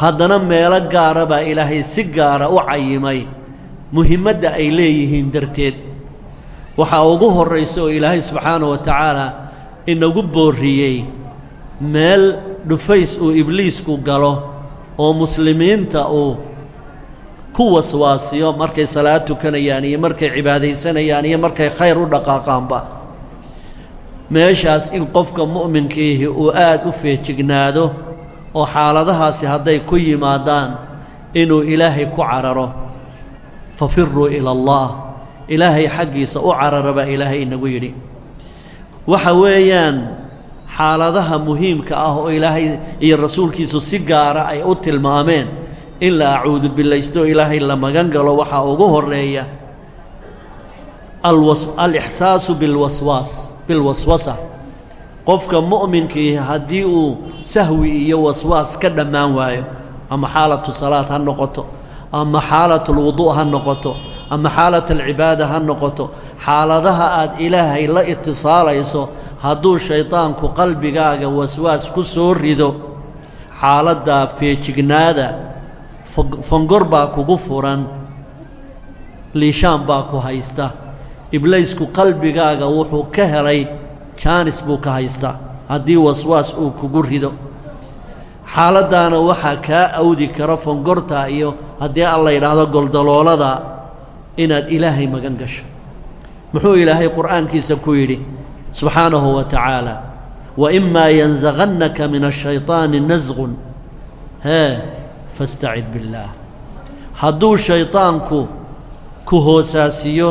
haddana meelo gaara baa ilaahay si gaara u cayimay muhimmadda ay leeyihiin darteed. Waxaa ugu horraysa oo ilaahay subxaanahu wa tacaala inagu boorriyey meel dhufays uu ibliisku galo oo muslimiinta uu ku waswaasiyo markay salaad tukanayaan iyo markay cibaadaysanayaan iyo markay khayr u dhaqaaqaanba meeshaas in qofka mu'minkiihi uu aad u feejignaado oo xaaladahaasi hadday ku yimaadaan inuu ilaahay ku cararo. Fafiruu ila allah. Ilaahay xaggiisa u carara baa ilaahay inagu yidhi. Waxa weeyaan xaaladaha muhiimka ah oo ilaahay iyo rasuulkiisu si gaara ay u tilmaameen in la acuudu billaysto ilaahay la magan galo waxaa ugu horreeya alixsaasu bilwaswaas bilwaswasa. Qofka mu'minkii haddii uu sahwi iyo waswaas ka dhammaan waayo ama xaalatu salaad ha noqoto ama xaalatulwudu' ha noqoto ama xaalat alcibaada ha noqoto xaaladaha aad ilaahay la itisaalayso hadduu shaydaanku qalbigaaga waswaas ku soo rido xaaladdaa feejignaada fongor baa kugu furan liishaan baa ku haysta iblaysku qalbigaaga wuxuu ka helay jaanis buu ka haystaa haddii waswaas uu kugu rido xaaladdaana waxaa kaa awdi kara fongorta iyo haddii alla yidhaahdo goldaloolada inaad ilaahay magan gasho muxuu ilaahay qur'aankiisa ku yidhi subxaanahu wa tacaala waimaa yansagannaka min ashayطaani nasqun hee fastacid biاllaah hadduu shayطaanku ku hoosaasiyo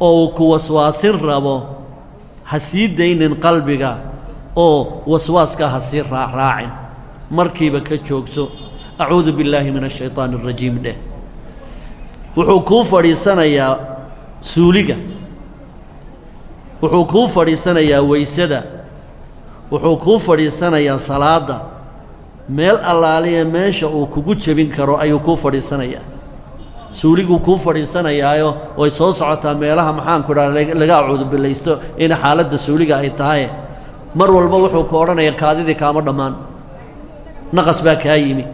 oo uu ku waswaasin rabo ha sii daynin qalbiga oo waswaaska ha sii raacraacin markiiba ka joogso. Acuudu billaahi min ashayطaani اrajiim dheh. Wuxuu kuu fadhiisanayaa suuliga. Wuxuu kuu fadhiisanayaa weysada. Wuxuu kuu fadhiisanayaa salaadda. Meel allaaliya meesha uu kugu jebin karo ayuu kuu fadhiisanayaa suuliguu kuu fadhiisanayaayo way soo socotaa meelaha maxaanku dhaha laga acuudubillaysto in xaaladda suuliga ay tahay. Mar walba wuxuu ku odhanayaa kaadidii kaama dhammaan. Naqas baa kaa yimi.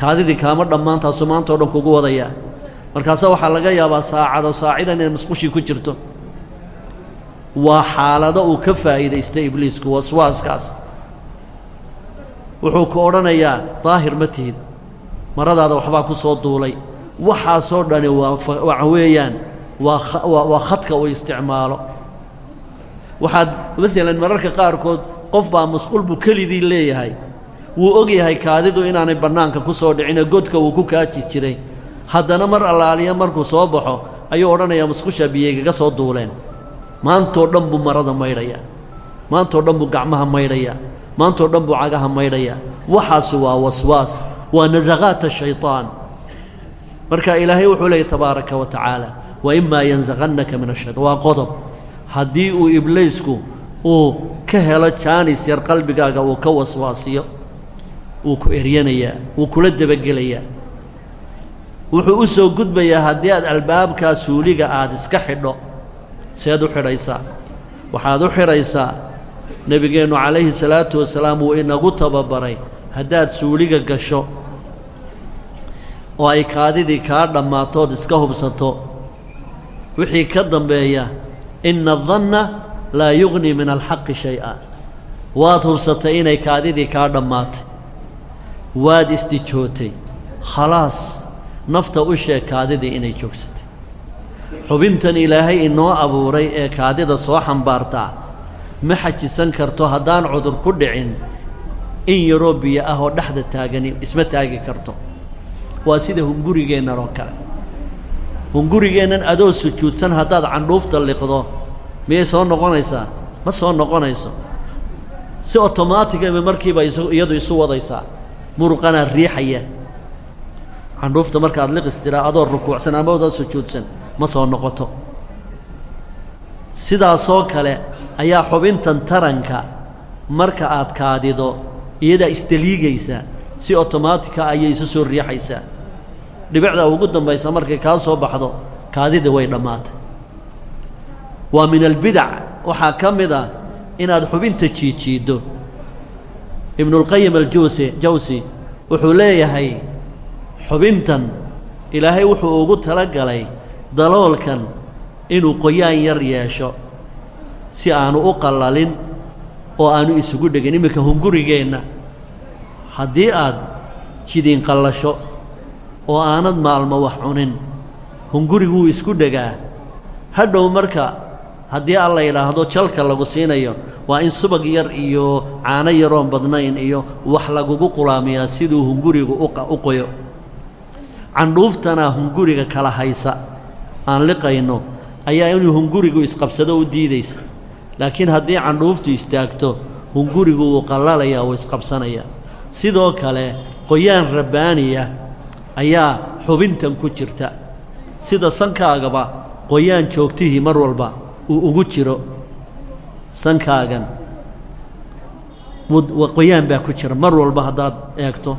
Kaadidii kaama dhammaan taasuu maanta dhan kugu wadayaa. Markaase waxaa laga yaabaa saacado saacidan inay musqushii ku jirto. Waa xaalado uu ka faa'iidaystay ibliisku waswaaskaas. Wuxuu ku odhanayaa daahir ma tihid maradaada waxbaa ku soo duulay waxaasoo dhani waa weeyaan waa waa khadka uu isticmaalo. Waxaad maalan mararka qaarkood qof baa musqul buu kelidii leeyahay. Wuu og yahay kaadidu inaanay bannaanka ku soo dhicinee godka wuu ku kaaji jiray. Haddana mar allaaliya markuu soo baxo ayuu odhanayaa musqushaa biyeygaga soo duuleen. Maantoo dhan buu marada maydhayaa. Maantoo dhan buu gacmaha maydhayaa. Maantoo dhan buu cagaha maydhayaa. Waxaasi waa waswaas waa nasaqaat ashayطaan marka ilaahay wuxuu leeyay tabaaraka wa tacaala wa imaa yansaqannaka min ashayطan waa qodob. Haddii uu ibliisku uu ka helo jaanis yar qalbigaaga uu ka waswaasiyo wuu ku eryanayaa wuu kula debagelayaa wuxuu u soo gudbayaa haddii aad albaabkaa suuliga aad iska xidho seed u xidhaysaa waxaad u xidhaysaa nebigeennu calayhi salaatu wasalaam wuu inagu tababaray haddaad suuliga gasho oo ay kaadidii kaa dhammaatood iska hubsato. Wixii ka dambeeya inna adanna laa yugnii min alxaqi shay-a. Waad hubsatay inay kaadidii kaa dhammaatay. Waad isdijootay. Khalaas nafta u sheeg kaadidii inay joogsatay. Xubintan ilaahay inoo abuuray ee kaadida soo xambaartaa ma xajisan karto haddaan cudur ku dhicin in yaroo biyo ah oo dhexda taagani isma taagi karto waa sida hungurigeennan oo kale. Hungurigeennan adoo sujuudsan haddaad candhuufta liqdo miyay soo noqonaysaa? Ma soo noqonayso. Si otomaatigaba markiiba is iyadu isu wadaysaa. Muruqanaa riixaya. Candhuufta markaad liqis adoo rukuucsan ama adoo sujuudsan ma soo noqoto. Sidaasoo kale ayaa xubintan taranka marka aad kaadido iyadaa isdeliigaysa si otomaatika ayay isu soo riixaysaa dhibicda ugu dambaysa markay kaa soo baxdo kaadida way dhammaatay. Waa min albidac waxaa ka mid a inaad xubinta jiijiiddo. Ibnulqayim aljawsi jawsi wuxuu leeyahay xubintan ilaahay wuxuu ugu tala galay daloolkan inuu qoyaan yar yeesho si aanu u qallalin oo aanu isugu dhegin. Iminka hungurigeenna haddii aad jidiin qallasho oo aanad maalmo wax cunin. Hunguriguu isku dhegaa hadhow marka haddii alla yidhaahdo jalka lagu siinayo waa in subag yar iyo caano yaroon badnayn iyo wax lagugu qulaamiyaa siduu hungurigu u qoyo. Candhuuftana hunguriga kala haysa. Aan liqayno ayaa inuu hungurigu isqabsado u diidaysa. Laakiin haddii candhuuftu istaagto hungurigu wuu qallalayaa wuu isqabsanayaa sidoo kale qoyaan rabbaaniya ayaa xubintan ku jirta. Sida sankaagaba qoyaan joogtihii mar walba uu ugu jiro. Sankaagan qoyaan baa ku jira. Mar walba haddaad eegto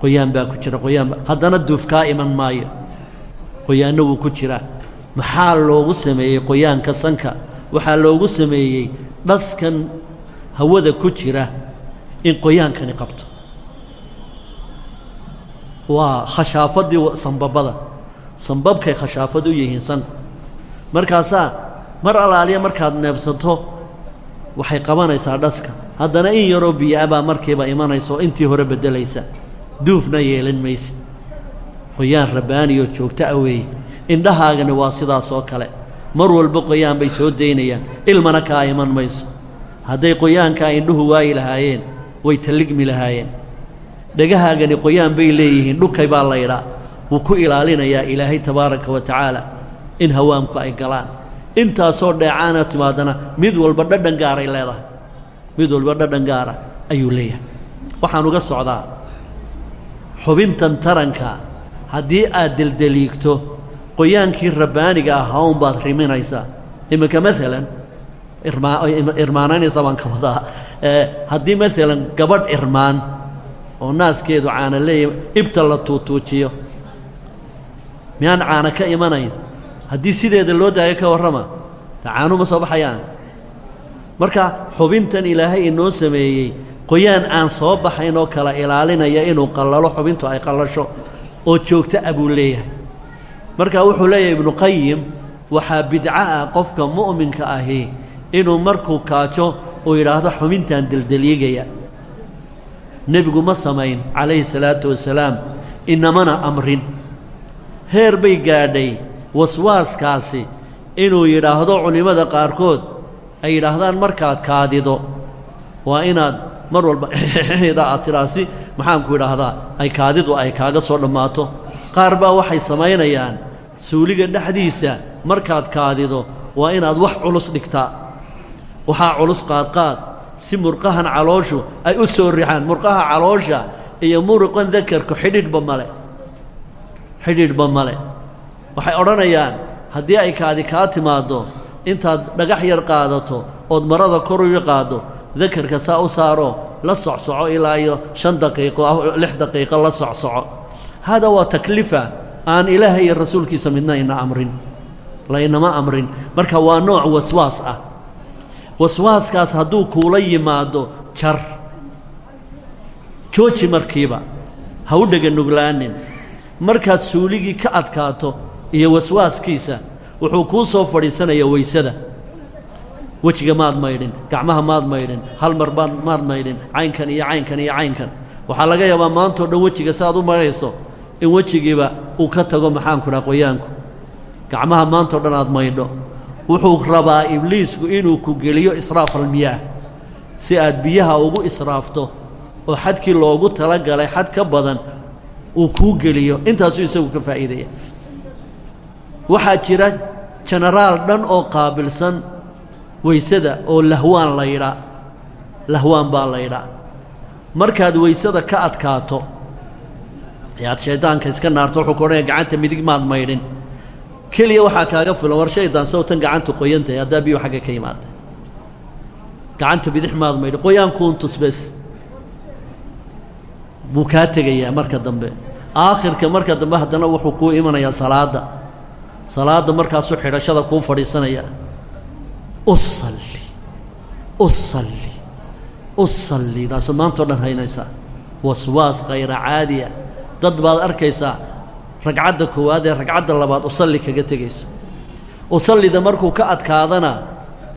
qoyaan baa ku jira. Qoyaanba haddana duuf kaa iman maayo. Qoyaanno wuu ku jiraa maxaa loogu sameeyey qoyaanka sanka? Waxaa loogu sameeyey dhaskan hawada ku jira in qoyaankani qabto waa khashaafaddii sambabada. Sambabkay khashaafad u yihiin sanku markaasaa mar alaaliya markaad neefsato waxay qabanaysaa dhaska. Haddana in yaroo biyo-a baa markiiba imanaysa oo intii hore beddelaysa. Duufna yeelan maysid qoyaan rabbaaniyoo joogto ah weeye. Indhahaagani waa sidaas oo kale. Mar walba qoyaan bay soo daynayaan. Ilmana kaa iman mayso. Hadday qoyaankaa indhuhu waayi lahaayeen way talligmi lahaayeen dhagahaagani qoyaan bay leeyihiin dhukay baa laydhaa wuu ku ilaalinayaa ilaahay tabaaraka wa tacaala in hawaamku ay galaan. Intaasoo dheecaana timaadana mid walba dhadhan gaaray leedahay. Mid walba dhadhan gaara ayuu leeyahay. Waxaan uga socdaa xubintan taranka. Haddii aad deldeliigto qoyaankii rabbaaniga ahaa un baad riminaysaa. Iminka maalan irmaa irmaanaynaysa baan ka wadaa. Haddii maalan gabadh irmaan oo naaskeedu caana leeya ibta la tuutuujiyo. Miyaan caana ka imanayn? Haddii sideeda loo daayo ka warrama ta caanu ma soo baxayaan. Marka xubintan ilaahay inoo sameeyey qoyaan aan soo baxayn oo kala ilaalinaya inuu qallalo xubintu ay qallasho oo joogto ah buu leeyahay. Marka wuxuu leeyahay ibnu qayim waxaa bidco ah qofka mu'minka ahi inuu markuu kaajo uu yidhaahdo xubintaan deldeliigaya nebigu ma samayn calayhi salaatu wasalaam inamana amrin. Heer bay gaadhay waswaaskaasi inuu yidhaahdo culimmada qaarkood ay yidhaahdaan markaad kaadido. Waa inaad mar walba da aad tidhaa si maxaanku idhaahdaa ay kaadidu ay kaaga soo dhammaato. Qaar baa waxay samaynayaan suuliga dhexdiisa markaad kaadido waa inaad wax culus dhigtaa. Waxaa culus qaadqaad si murqahan calooshu ay u soo rixaan murqaha caloosha iyo muruqan dakarku xidhiidhba male xidhiidhba male waxay odhanayaan haddii ay kaadi kaa timaaddo intaad dhagax yar qaadato ood marada kor uga qaaddo dakarka saa u saaro la socsoco ilaa iyo shan daqiiqo lix daqiiqo la socsoco. Hada waa taklifa aan ilaahay iyo rasuulkiisa midna ina amrin la inama amrin. Marka waa nooc waswaas ah waswaaskaas hadduu kuula yimaado jar jooji markiiba ha u dhega nuglaanin. Markaad suuligii ka adkaato iyo waswaaskiisa wuxuu kuu soo fadhiisanaya weysada. Wejiga maad maydhin gacmaha maad maydhin hal mar baad maad maydhin caynkan iyo caynkan iyo caynkan. Waxaa laga yaabaa maantao dhan wejiga si aad u maydhayso in wejigiiba uu ka tago maxaanku dhaha qoyaanku. Gacmaha maantao dhan aad maydho wuxuu rabaa ibliisku inuu ku geliyo israaf almiyaah. Si aad biyaha ugu israafto oo xadkii loogu talagalay xad ka badan uu kuu geliyo. Intaasuu isagu ka faa'iidaya waxaa jira jenaraal dhan oo qaabilsan weysada oo lahwaan la yidhaa. Lahwaan baa la yidhaa. Markaad weysada ka adkaato ayaad shayddaanka iska naarto wuxuu ku odhanaya gacanta midig maad maydhin keliya waxaa kaaga filan war shaydaan sawtan gacantu qoyantahay haddaa biyu xagga ka yimaada gacanta bidix maad maydhin qoyaankuuntus bes. Buu kaa tegayaa marka dambe. Aakhirka marka dambe haddana wuxuu kuu imanayaa salaadda. Salaadda markaasuu xidhashada kuu fadhiisanaya. Usalli usalli usalli. Taasoo maantao dhan haynaysaa waswaas khayra caadiya. Dad baad arkaysaa ragcadda koowaad ee ragcadda labaad usalli kaga tegayso. Usallida markuu ka adkaadana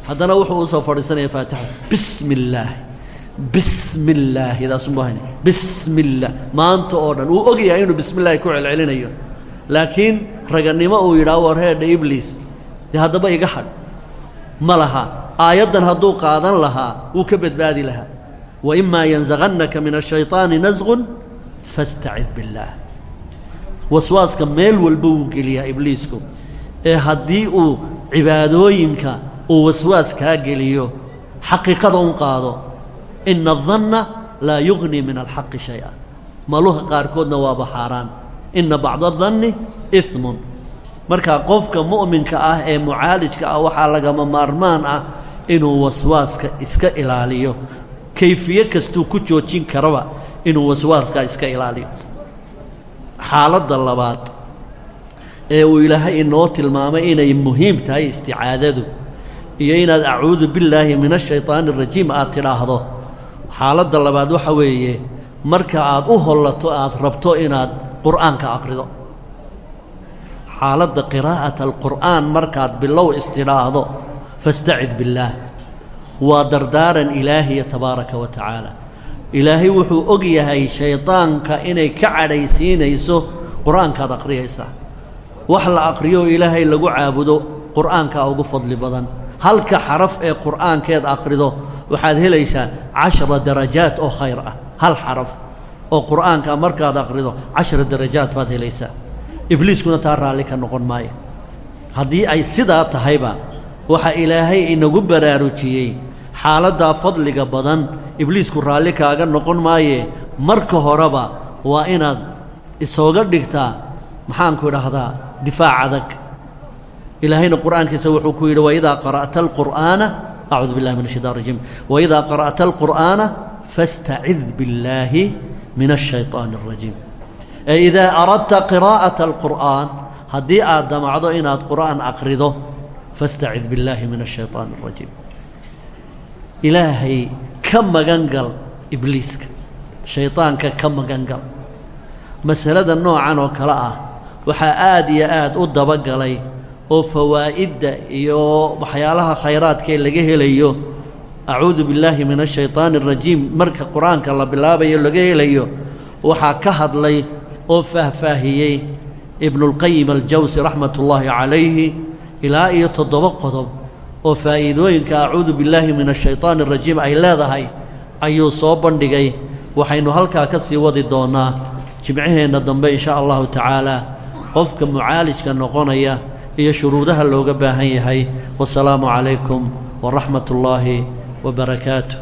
haddana wuxuu u soo fadhiisanaya faatixa bismi illaahi bismi illaahi maanta oo dhan wuu ogyahay inuu bismi ku celcelinayo. Laakiin raganimo uu yidhaah war heedha ibliis dee haddaba iga hadh ma laha. Aayaddan hadduu qaadan lahaa wuu ka badbaadi lahaa. Wa imaa yansaqannaka min ashayطaani nasqun fastacid biاllaah waswaaska meel walba wuu geliyaa ibliisku. Ee haddii uu cibaadooyinka uu waswaas kaa geliyo xaqiiqada un qaado ina adanna laa yugnii min alxaqi shay-a. Maluha qaarkoodna waaba xaaraan. Ina bacda adanni imun marka qofka mu'minka ah ee mucaalijka ah waxaa lagama maarmaan ah inuu waswaaska iska ilaaliyo. Kayfiye kastuu ku joojin karaba inuu waswaaskaa iska ilaaliyo xaaladda labaad ee uu ilaahay inoo tilmaamay inay muhiim tahay isticaadadu iyo inaad acuudu billaahi min ashayطaani arajiim aad tidhaahdo. Xaaladda labaad waxa weeye marka aad u hollato aad rabto inaad qur'aanka aqrido. Xaaladda qiraa'ata alqur'aan markaad bilow istidhaahdo fastacid billaah waa dardaaran ilaahiya tabaaraka wa tacaala ilaahay wuxuu og yahay shaydaanka inay ka cadhaysiinayso qur'aankaad aqriyaysaa wax la aqriyo ilaahay lagu caabudo qur'aankaa ugu fadli badan. Halka xaraf ee qur'aankeed aqrido waxaad helaysaa cashara darajaat oo khayr ah. Hal xaraf oo qur'aanka markaad aqrido cashara darajaat baad helaysaa. Ibliiskuna taa raalli ka noqon maayo. Haddii ay sidaa tahayba waxaa ilaahay inagu baraarujiyey xaaladdaa fadliga badan ibliisku raalli kaaga noqon maaye marka horeba waa inaad isooga dhigtaa maxaanku idhaahdaa difaac adag ilaahayna qur'aankiisa wuxuu ku yidhi waidaa qara'ta alqur'aana acuudu billahi min ashaytan rajiim waidaa qara'ta alqur'aana fastacid billaahi min ashayطaani اrajiim ee idaa aradta qiraa'ata alqur'aan haddii aad damacdo inaad qur'aan aqrido fastacid billaahi min ashayطaani اrajiim ilaahay ka magan gal ibliiska. Shaydaanka ka magan gal. Masalada noocan oo kale ah waxaa aad iyo aad u dabagalay oo fawaa'idda iyo waxyaalaha khayraadkee laga helayo. Acuudu billaahi min ashayطaani اrajiim marka qur'aanka la bilaabayo laga helayo waxaa ka hadlay oo faahfaahiyey ibnulqayim aljawsi raxmat ullaahi calayhi ilaa iyo toddoba qodob oo faa'iidooyinka acuudu billaahi min ashayطaani arajiim ay leedahay ayuu soo bandhigay. Waxaynu halkaa ka sii wadi doonaa jimcaheenna dambe inshaa allahu tacaala qofka mucaalijka noqonaya iyo shuruudaha looga baahan yahay. Wasalaamu calaykum waraxmat ullaahi wa barakaatu